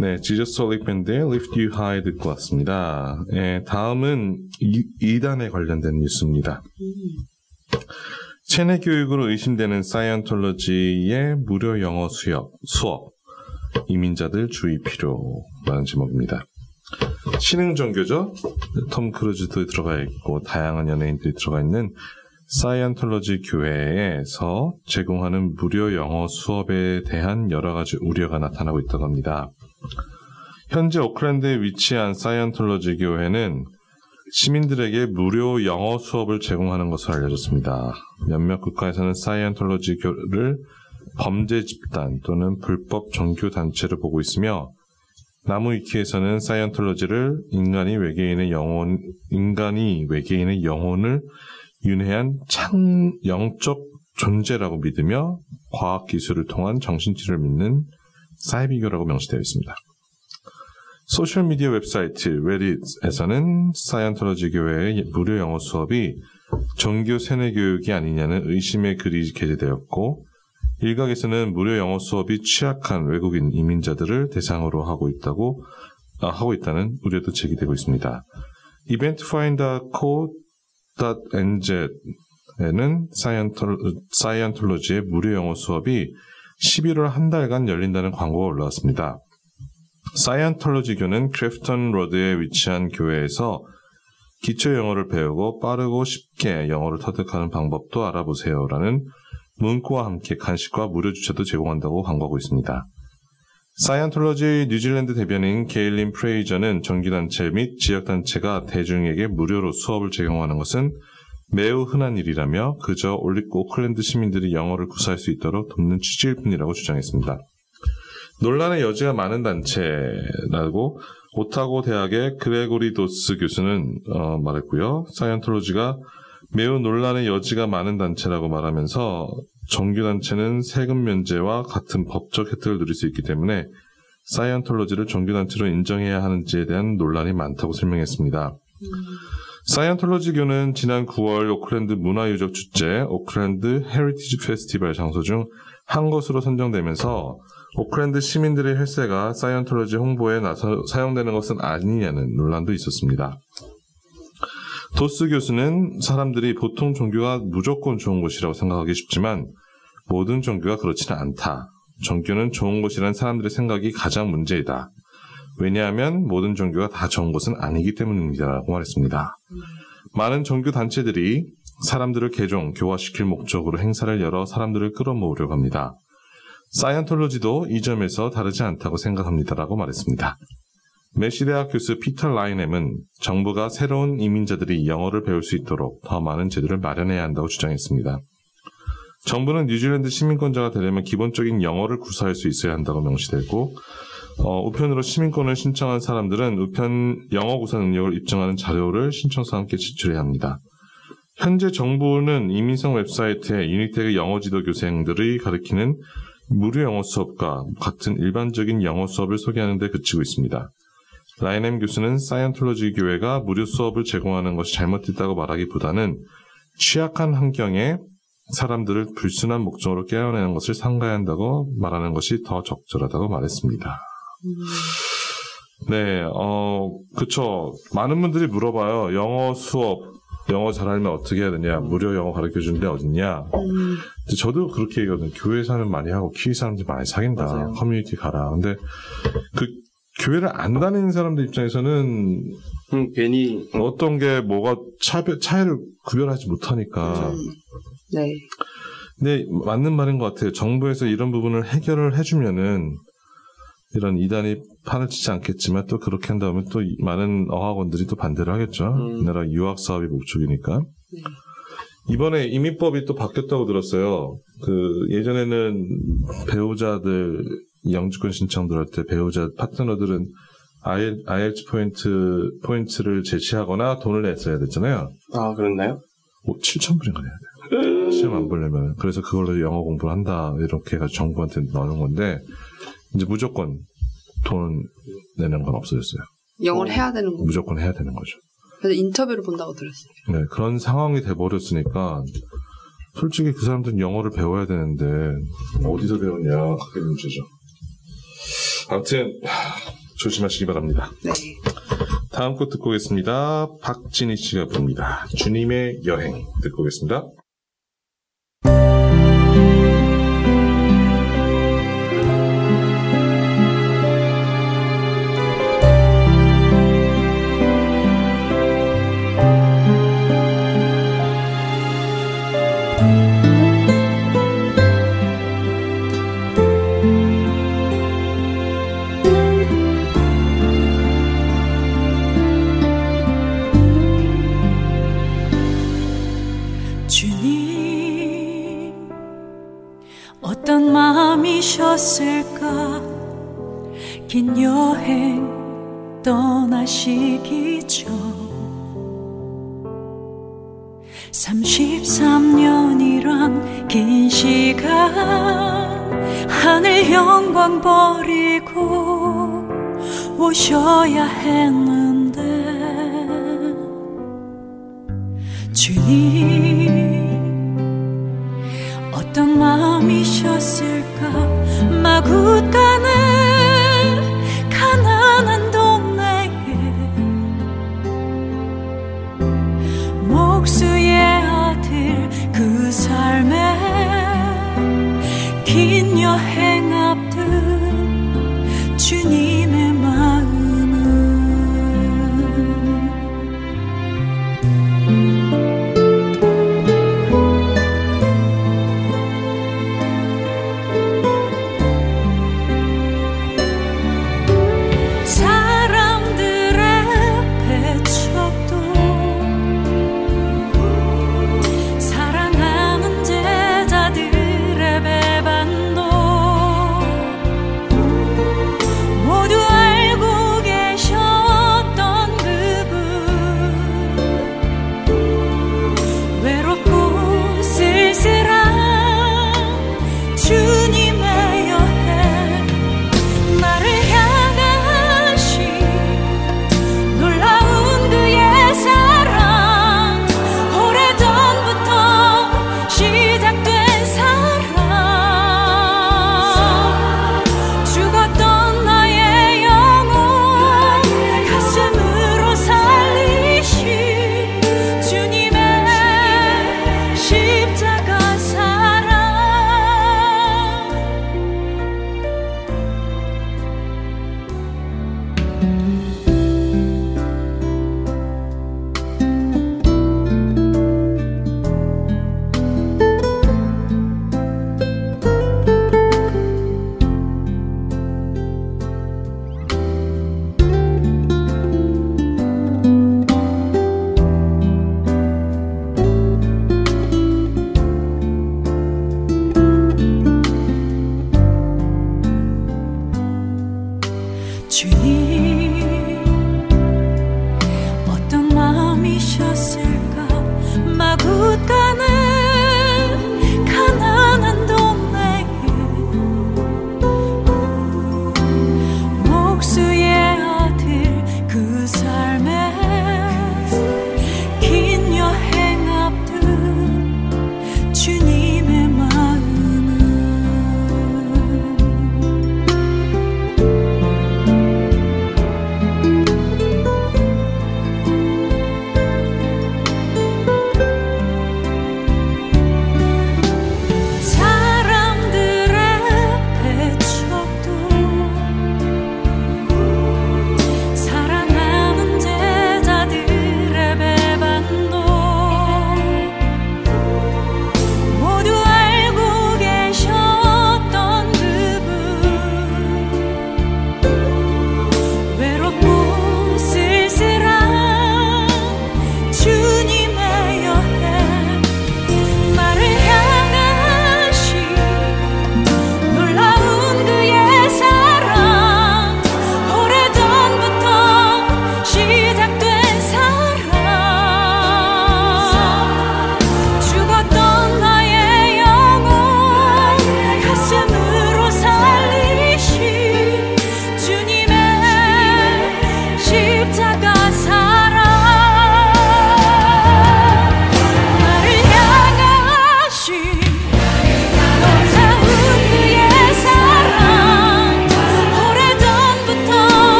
[SPEAKER 3] 네, 솔릭 밴드의 Lift You High 듣고 왔습니다. 예, 다음은 이, 이단에 관련된 뉴스입니다. 세뇌 교육으로 의심되는 사이언톨러지의 무료 영어 수업, 수업 이민자들 주의 필요라는 제목입니다. 신흥 종교죠. 톰 크루즈도 들어가 있고 다양한 연예인들이 들어가 있는 사이언톨러지 교회에서 제공하는 무료 영어 수업에 대한 여러 가지 우려가 나타나고 있다고 합니다. 현재 오클랜드에 위치한 사이언톨러지 교회는 시민들에게 무료 영어 수업을 제공하는 것으로 알려졌습니다. 몇몇 국가에서는 사이언톨러지교를 범죄 집단 또는 불법 종교 단체로 보고 있으며 나무위키에서는 사이언톨러지를 인간이 외계인의 영혼 인간이 외계인의 영혼을 윤회한 창 영적 존재라고 믿으며 과학 기술을 통한 정신치료를 믿는 사이비교라고 명시되어 있습니다. 소셜 미디어 웹사이트 Reddit에서는 사이언톨로지 교회의 무료 영어 수업이 종교 세뇌 교육이 아니냐는 의심의 글이 게재되었고 일각에서는 무료 영어 수업이 취약한 외국인 이민자들을 대상으로 하고 있다고 아, 하고 있다는 우려도 제기되고 있습니다. Eventfinda co.nz에는 사이언톨로지의 무료 영어 수업이 11월 한 달간 열린다는 광고가 올라왔습니다. 사이언톨로지교는 크래프턴 로드에 위치한 교회에서 기초 영어를 배우고 빠르고 쉽게 영어를 터득하는 방법도 알아보세요 라는 문구와 함께 간식과 무료 주차도 제공한다고 광고하고 있습니다. 사이언톨로지 뉴질랜드 대변인 게일린 프레이저는 정기단체 및 지역단체가 대중에게 무료로 수업을 제공하는 것은 매우 흔한 일이라며 그저 올릭 오클랜드 시민들이 영어를 구사할 수 있도록 돕는 취지일 뿐이라고 주장했습니다. 논란의 여지가 많은 단체라고 오타고 대학의 그레고리 도스 교수는 어, 말했고요. 사이언톨로지가 매우 논란의 여지가 많은 단체라고 말하면서 정규 단체는 세금 면제와 같은 법적 혜택을 누릴 수 있기 때문에 사이언톨로지를 정규 단체로 인정해야 하는지에 대한 논란이 많다고 설명했습니다. 사이언톨로지교는 지난 9월 오클랜드 문화유적 축제 오클랜드 Heritage Festival 장소 중 한 곳으로 선정되면서 오클랜드 시민들의 혈세가 사이언톨로지 홍보에 나서 사용되는 것은 아니냐는 논란도 있었습니다. 도스 교수는 사람들이 보통 종교가 무조건 좋은 것이라고 생각하기 쉽지만 모든 종교가 그렇지는 않다. 종교는 좋은 것이라는 사람들의 생각이 가장 문제이다. 왜냐하면 모든 종교가 다 좋은 것은 아니기 때문입니다라고 말했습니다. 많은 종교 단체들이 사람들을 개종, 교화시킬 목적으로 행사를 열어 사람들을 끌어모으려고 합니다. 사이언톨로지도 이 점에서 다르지 않다고 생각합니다라고 말했습니다. 메시대학 교수 피터 라이넴은 정부가 새로운 이민자들이 영어를 배울 수 있도록 더 많은 제도를 마련해야 한다고 주장했습니다. 정부는 뉴질랜드 시민권자가 되려면 기본적인 영어를 구사할 수 있어야 한다고 명시되고 어, 우편으로 시민권을 신청한 사람들은 우편 영어 구사 능력을 입증하는 자료를 신청서와 함께 제출해야 합니다. 현재 정부는 이민성 웹사이트에 유니텍의 영어 지도 교생들이 가르치는 무료 영어 수업과 같은 일반적인 영어 수업을 소개하는 데 그치고 있습니다. 라이넴 교수는 사이언톨로지 교회가 무료 수업을 제공하는 것이 잘못됐다고 말하기보다는 취약한 환경에 사람들을 불순한 목적으로 깨어내는 것을 상가해야 한다고 말하는 것이 더 적절하다고 말했습니다. 네, 어, 그쵸. 많은 분들이 물어봐요. 영어 수업, 영어 잘하려면 어떻게 해야 되냐? 무료 영어 가르쳐 주는데 어딨냐?
[SPEAKER 2] 음,
[SPEAKER 3] 저도 그렇게 얘기하거든요. 교회에서 는 많이 하고 키위 사람들 많이 사귄다.
[SPEAKER 1] 맞아요.
[SPEAKER 3] 커뮤니티 가라. 근데 그 교회를 안 다니는 사람들 입장에서는
[SPEAKER 1] 음, 괜히
[SPEAKER 3] 어떤 게 뭐가 차별, 차이를 구별하지 못하니까.
[SPEAKER 2] 음, 네.
[SPEAKER 3] 근데 맞는 말인 것 같아요. 정부에서 이런 부분을 해결을 해주면은 이런 이단이 판을 치지 않겠지만 또 그렇게 한다면 또 이- 많은 어학원들이 또 반대를 하겠죠.
[SPEAKER 1] 음.
[SPEAKER 3] 이 나라 유학 사업이 목적이니까.
[SPEAKER 2] 네.
[SPEAKER 3] 이번에 이민법이 또 바뀌었다고 들었어요. 그 예전에는 배우자들 영주권 신청 들어갈 때 배우자 파트너들은 IL, IELTS 포인트 포인트를 제시하거나 돈을 냈어야 됐잖아요.
[SPEAKER 1] 아 그랬나요?
[SPEAKER 3] 7천 불인가 내야 돼. 시험 안 보려면. 그래서 그걸로 영어 공부를 한다. 이렇게 해가지고 정부한테 나오는 건데, 이제 무조건 돈 내는 건 없어졌어요.
[SPEAKER 2] 영어를 해야 되는 거.
[SPEAKER 3] 무조건 해야 되는 거죠.
[SPEAKER 2] 그래서 인터뷰를 본다고 들었어요.
[SPEAKER 3] 네, 그런 상황이 돼버렸으니까, 솔직히 그 사람들은 영어를 배워야 되는데, 어디서 배웠냐. 그게 문제죠. 아무튼, 하, 조심하시기 바랍니다.
[SPEAKER 2] 네.
[SPEAKER 3] 다음 곡 듣고 오겠습니다. 박진희 씨가 부릅니다. 주님의 여행 듣고 오겠습니다.
[SPEAKER 6] 없을까? 긴 여행 떠나시기 전 33년이란 긴 시간 하늘 영광 버리고 오셔야 했는데 주님 어떤 마음이셨을까?
[SPEAKER 2] takut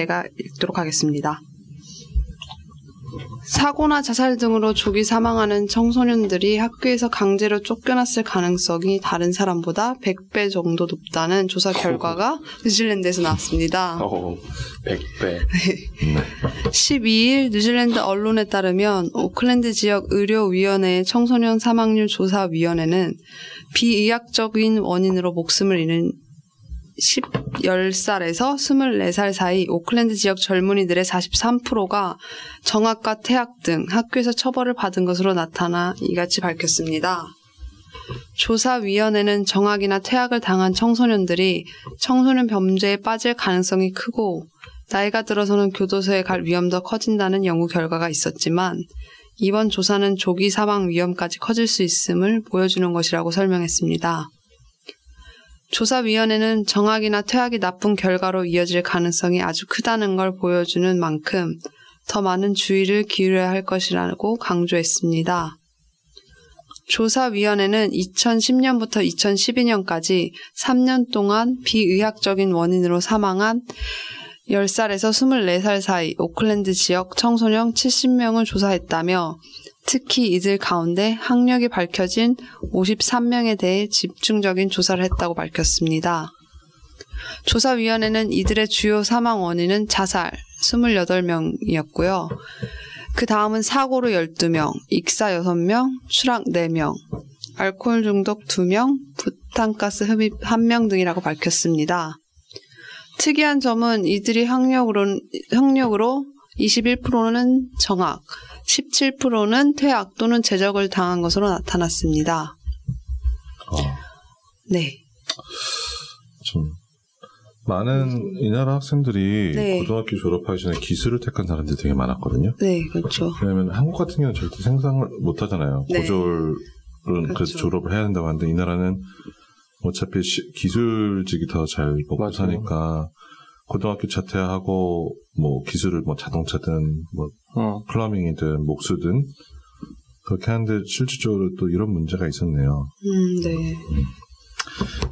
[SPEAKER 2] 제가 읽도록 하겠습니다. 사고나 자살 등으로 조기 사망하는 청소년들이 학교에서 강제로 쫓겨났을 가능성이 다른 사람보다 100배 정도 높다는 조사 결과가 뉴질랜드에서 나왔습니다.
[SPEAKER 1] 어, 100배.
[SPEAKER 2] 12일 뉴질랜드 언론에 따르면 오클랜드 지역 의료위원회의 청소년 사망률 조사위원회는 비의학적인 원인으로 목숨을 잃은 10, 10살에서 24살 사이 오클랜드 지역 젊은이들의 43%가 정학과 퇴학 등 학교에서 처벌을 받은 것으로 나타나 이같이 밝혔습니다. 조사위원회는 정학이나 퇴학을 당한 청소년들이 청소년 범죄에 빠질 가능성이 크고 나이가 들어서는 교도소에 갈 위험도 커진다는 연구 결과가 있었지만 이번 조사는 조기 사망 위험까지 커질 수 있음을 보여주는 것이라고 설명했습니다. 조사위원회는 정학이나 퇴학이 나쁜 결과로 이어질 가능성이 아주 크다는 걸 보여주는 만큼 더 많은 주의를 기울여야 할 것이라고 강조했습니다. 조사위원회는 2010년부터 2012년까지 3년 동안 비의학적인 원인으로 사망한 10살에서 24살 사이 오클랜드 지역 청소년 70명을 조사했다며 특히 이들 가운데 학력이 밝혀진 53명에 대해 집중적인 조사를 했다고 밝혔습니다. 조사위원회는 이들의 주요 사망 원인은 자살 28명이었고요. 그 다음은 사고로 12명, 익사 6명, 추락 4명, 알코올 중독 2명, 부탄가스 흡입 1명 등이라고 밝혔습니다. 특이한 점은 이들이 학력으로, 학력으로 21%는 정학, 17%는 퇴학 또는 제적을 당한 것으로 나타났습니다.
[SPEAKER 3] 어,
[SPEAKER 2] 네.
[SPEAKER 3] 좀 많은 이 나라 학생들이
[SPEAKER 2] 네.
[SPEAKER 3] 고등학교 졸업하기 전에 기술을 택한 사람들이 되게 많았거든요.
[SPEAKER 2] 네, 그렇죠.
[SPEAKER 3] 왜냐하면 한국 같은 경우는 절대 생산을 못 하잖아요.
[SPEAKER 2] 네.
[SPEAKER 3] 고졸은 그래서
[SPEAKER 2] 그렇죠.
[SPEAKER 3] 졸업을 해야 된다고 하는데 이 나라는 어차피 시- 기술직이 더 잘 먹고
[SPEAKER 1] 맞아요.
[SPEAKER 3] 사니까 고등학교 자퇴하고 뭐 기술을 뭐 자동차든 뭐
[SPEAKER 1] 어,
[SPEAKER 3] 플러밍이든 목수든 그렇게 하는데 실질적으로 또 이런 문제가 있었네요.
[SPEAKER 2] 음, 네.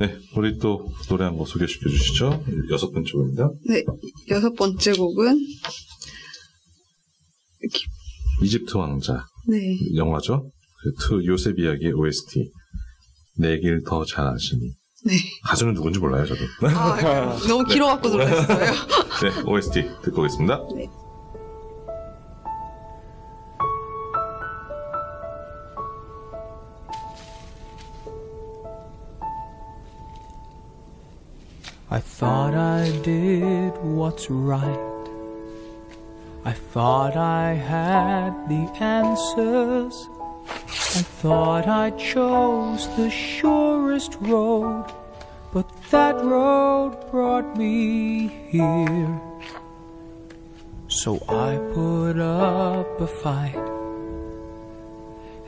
[SPEAKER 3] 네, 우리 또 노래 한 곡 소개시켜 주시죠. 여섯 번째 곡입니다.
[SPEAKER 2] 네. 여섯 번째 곡은
[SPEAKER 3] 이집트 왕자
[SPEAKER 2] 네.
[SPEAKER 3] 영화죠. 그 투 요셉 이야기의 OST 내길 더잘 아시니
[SPEAKER 2] 네.
[SPEAKER 3] 가수는 누군지 몰라요 저도.
[SPEAKER 2] 아, 너무 길어갖고 놀랐어요.
[SPEAKER 3] 네, OST 듣고 오겠습니다.
[SPEAKER 8] I thought I did what's right. I thought I had the answers. I thought I chose the surest road. But that road brought me here. So I put up a fight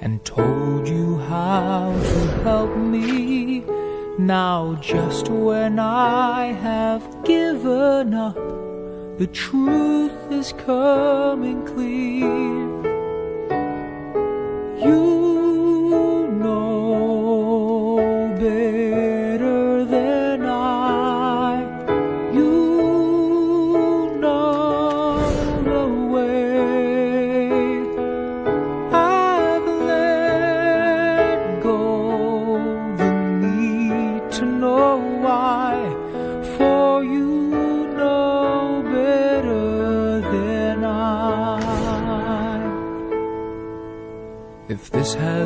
[SPEAKER 8] and told you how to help me. Now, just when I have given up, the truth is coming clear. You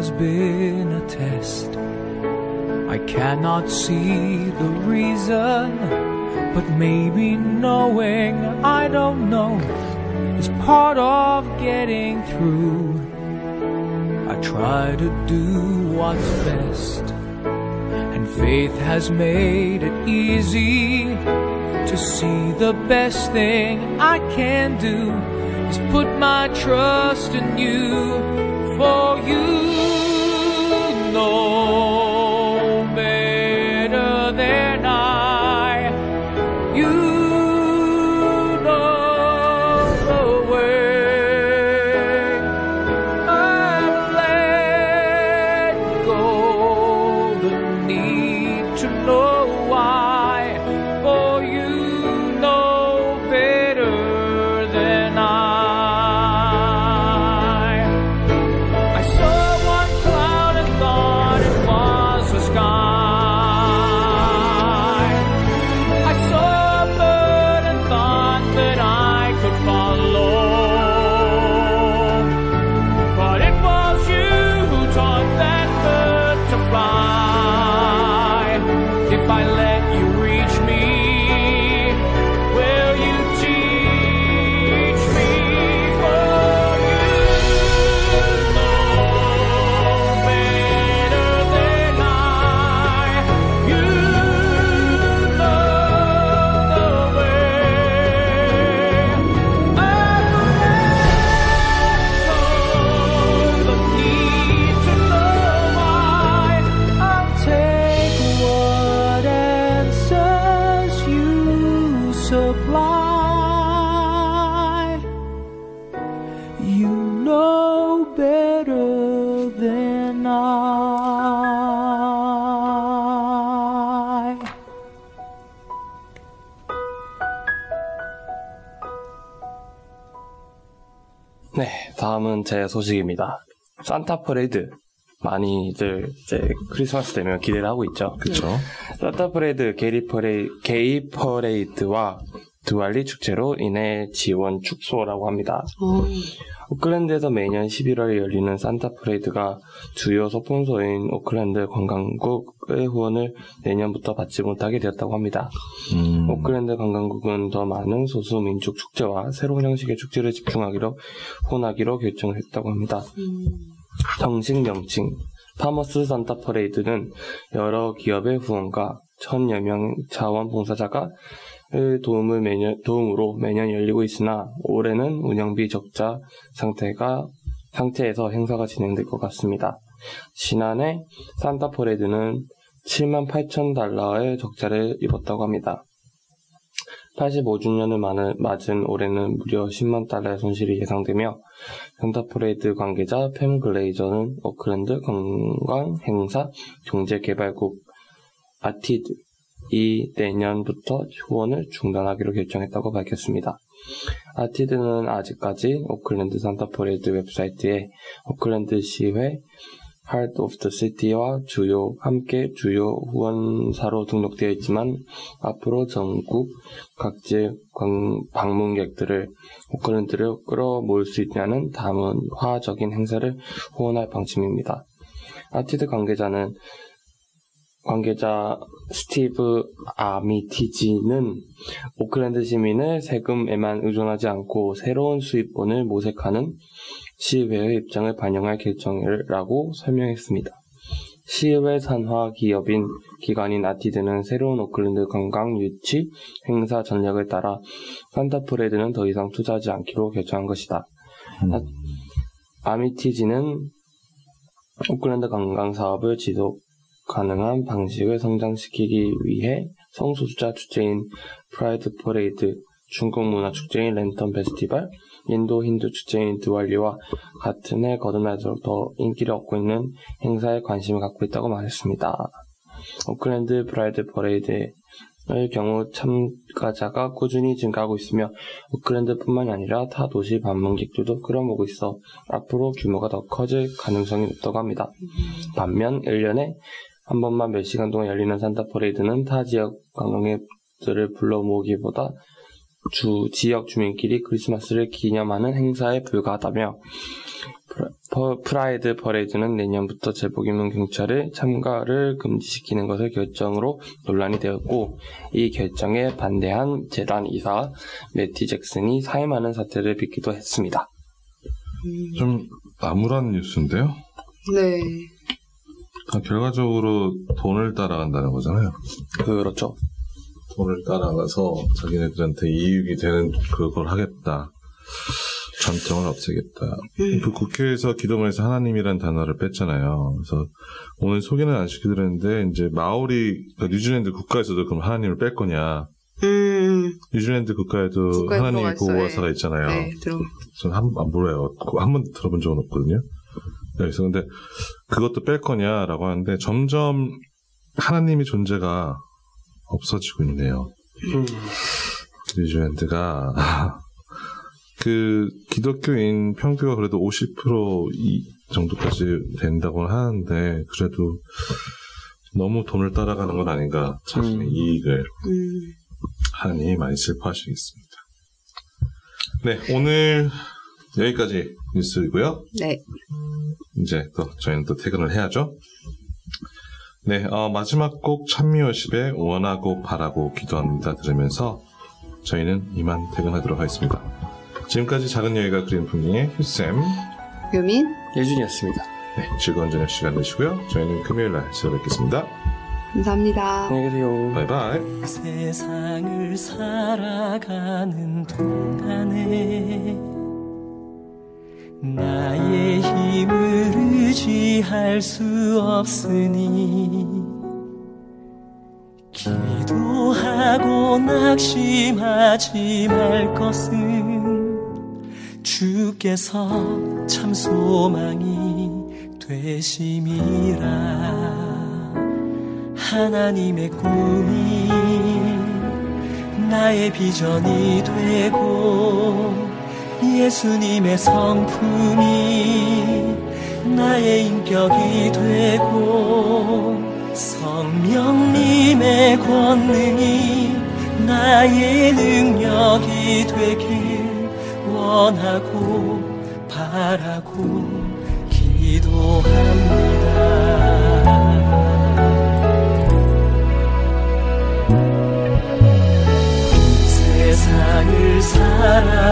[SPEAKER 8] has been a test, I cannot see the reason, but maybe knowing I don't know is part of getting through. I try to do what's best, and faith has made it easy to see the best thing I can do is put my trust in you, for you know better than I. 네,
[SPEAKER 1] 다음은 제 소식입니다. 산타 퍼레이드, 많이들 이제 크리스마스 되면 기대를 하고 있죠.
[SPEAKER 3] 그렇죠.
[SPEAKER 1] 산타 퍼레이드, 게이 퍼레이드와 디왈리 축제로 인해 지원 축소라고 합니다.
[SPEAKER 2] 어,
[SPEAKER 1] 오클랜드에서 매년 11월에 열리는 산타 퍼레이드가 주요 스폰서인 오클랜드 관광국의 후원을 내년부터 받지 못하게 되었다고 합니다.
[SPEAKER 3] 음,
[SPEAKER 1] 오클랜드 관광국은 더 많은 소수 민족 축제와 새로운 형식의 축제를 집중하기로 후원하기로 결정을 했다고 합니다.
[SPEAKER 2] 음,
[SPEAKER 1] 정식 명칭 파머스 산타 퍼레이드는 여러 기업의 후원과 천여 명 자원봉사자가 의 도움을 매년, 도움으로 매년 열리고 있으나 올해는 운영비 적자 상태가 상태에서 행사가 진행될 것 같습니다. 지난해 산타 퍼레이드는 7만 8천 달러의 적자를 입었다고 합니다. 85주년을 맞은 올해는 무려 10만 달러의 손실이 예상되며 산타 퍼레이드 관계자 팸 글레이저는 오클랜드 관광 행사 경제개발국 ATEED 이 내년부터 후원을 중단하기로 결정했다고 밝혔습니다. ATEED는 아직까지 오클랜드 산타 퍼레이드 웹사이트에 오클랜드 시의회 Heart of the City와 주요 함께 주요 후원사로 등록되어 있지만 앞으로 전국 각지 관- 방문객들을 오클랜드를 끌어모을 수 있는 다문화적인 행사를 후원할 방침입니다. ATEED 관계자는 관계자 스티브 아미티지는 오클랜드 시민의 세금에만 의존하지 않고 새로운 수입원을 모색하는 시의회의 입장을 반영할 결정이라고 설명했습니다. 시의회 산하 기업인 기관인 ATEED는 새로운 오클랜드 관광 유치 행사 전략을 따라 산타 퍼레이드는 더 이상 투자하지 않기로 결정한 것이다. 아, 아미티지는 오클랜드 관광 사업을 지속 가능한 방식을 성장시키기 위해 성소수자 축제인 프라이드 퍼레이드, 중국 문화 축제인 랜턴 페스티벌, 인도 힌두 축제인 드왈리와 같은 해 거듭할수록 더 인기를 얻고 있는 행사에 관심을 갖고 있다고 말했습니다. 오클랜드 프라이드 퍼레이드의 경우 참가자가 꾸준히 증가하고 있으며 오클랜드뿐만이 아니라 타 도시 방문객들도 끌어모으고 있어 앞으로 규모가 더 커질 가능성이 높다고 합니다. 반면 1년에 한 번만 몇 시간 동안 열리는 산타 퍼레이드는 타 지역 관광객들을 불러 모으기보다 주 지역 주민끼리 크리스마스를 기념하는 행사에 불과하다며 프라- 프라이드 퍼레이드는 내년부터 제복 입은 경찰을 참가를 금지시키는 것을 결정으로 논란이 되었고 이 결정에 반대한 재단 이사 매티 잭슨이 사임하는 사태를 빚기도 했습니다.
[SPEAKER 3] 좀 암울한 뉴스인데요.
[SPEAKER 2] 네.
[SPEAKER 3] 아, 결과적으로 돈을 따라간다는 거잖아요.
[SPEAKER 1] 그렇죠.
[SPEAKER 3] 돈을 따라가서 자기네들한테 이익이 되는 그걸 하겠다. 전통을 없애겠다. 그 국회에서 기도문에서 하나님이란 단어를 뺐잖아요. 그래서 오늘 소개는 안 시켜드렸는데 이제 마오리 그러니까 뉴질랜드 국가에서도 그럼 하나님을 뺄 거냐?
[SPEAKER 2] 음,
[SPEAKER 3] 뉴질랜드 국가에도
[SPEAKER 2] 국가에
[SPEAKER 3] 하나님. 보호사가 있잖아요.
[SPEAKER 2] 네, 들어.
[SPEAKER 3] 저는 한, 안 몰라요. 한 번도 들어본 적은 없거든요. 네, 그래서 근데 그것도 뺄 거냐라고 하는데 점점 하나님의 존재가 없어지고 있네요. 뉴질랜드가 그 기독교인 평균가 그래도 50%이 정도까지 된다고 하는데 그래도 너무 돈을 따라가는 건 아닌가 자신의
[SPEAKER 1] 음.
[SPEAKER 3] 이익을
[SPEAKER 2] 음,
[SPEAKER 3] 하나님이 많이 슬퍼하시겠습니다. 네 오늘 여기까지 뉴스이고요.
[SPEAKER 2] 네.
[SPEAKER 3] 이제 또 저희는 또 퇴근을 해야죠. 네, 어, 마지막 곡 찬미워십의 원하고 바라고 기도합니다 들으면서 저희는 이만 퇴근하도록 하겠습니다. 지금까지 작은 여유가 그린 풍경의 휴쌤,
[SPEAKER 2] 유민,
[SPEAKER 1] 예준이었습니다.
[SPEAKER 3] 네, 즐거운 저녁 시간 되시고요. 저희는 금요일 날 찾아뵙겠습니다.
[SPEAKER 2] 감사합니다.
[SPEAKER 1] 안녕히 계세요.
[SPEAKER 3] 바이바이.
[SPEAKER 6] 세상을 살아가는 동안에 나의 힘을 의지할 수 없으니 기도하고 낙심하지 말 것은 주께서 참 소망이 되심이라. 하나님의 꿈이 나의 비전이 되고
[SPEAKER 9] 예수님의 성품이 나의 인격이 되고 성령님의 권능이 나의 능력이 되길 원하고 바라고 기도합니다. 세상을 살아